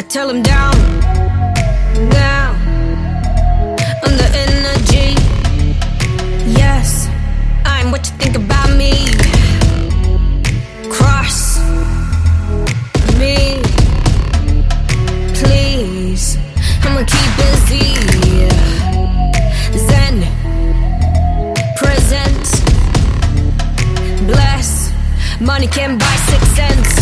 I tell him down, down, on the energy. Yes, I'm what you think about me. Cross me, please. I'ma keep busy. Zen, present, bless. Money can buy six cents.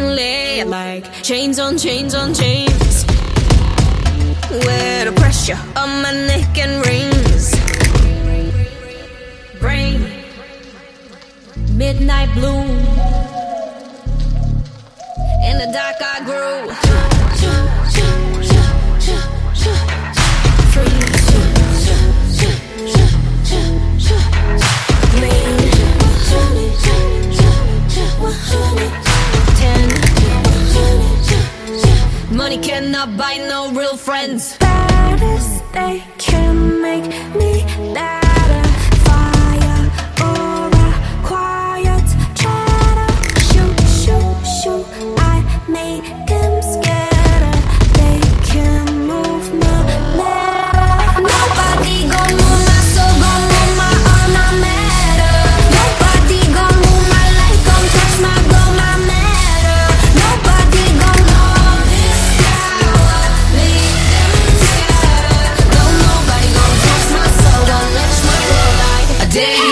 and lay like chains on chains on chains. Where the pressure on my neck and rings. Rain, midnight bloom. In the dark, I grew. Money cannot buy no real friends. Baddest they can make me. Say